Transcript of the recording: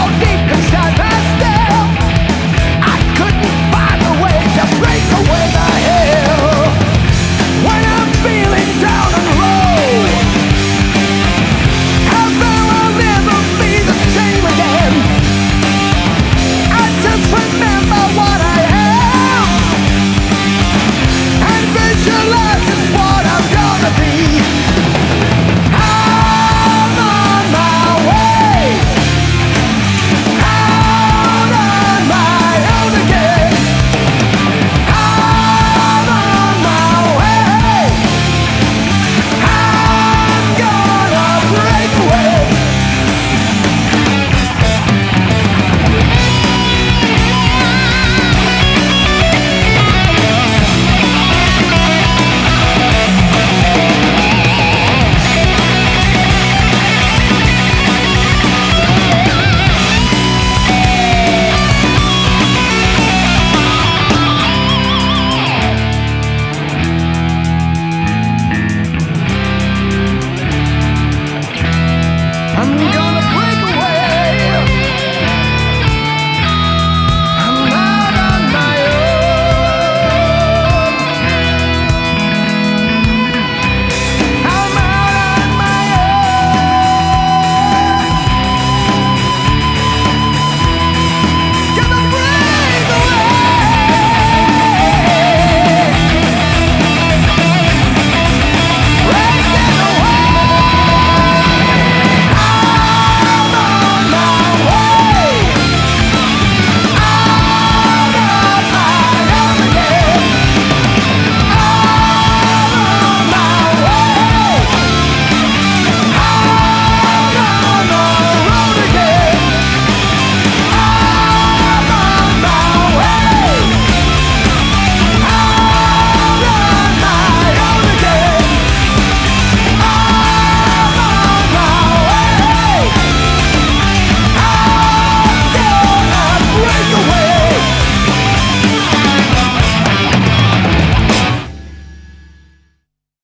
don't need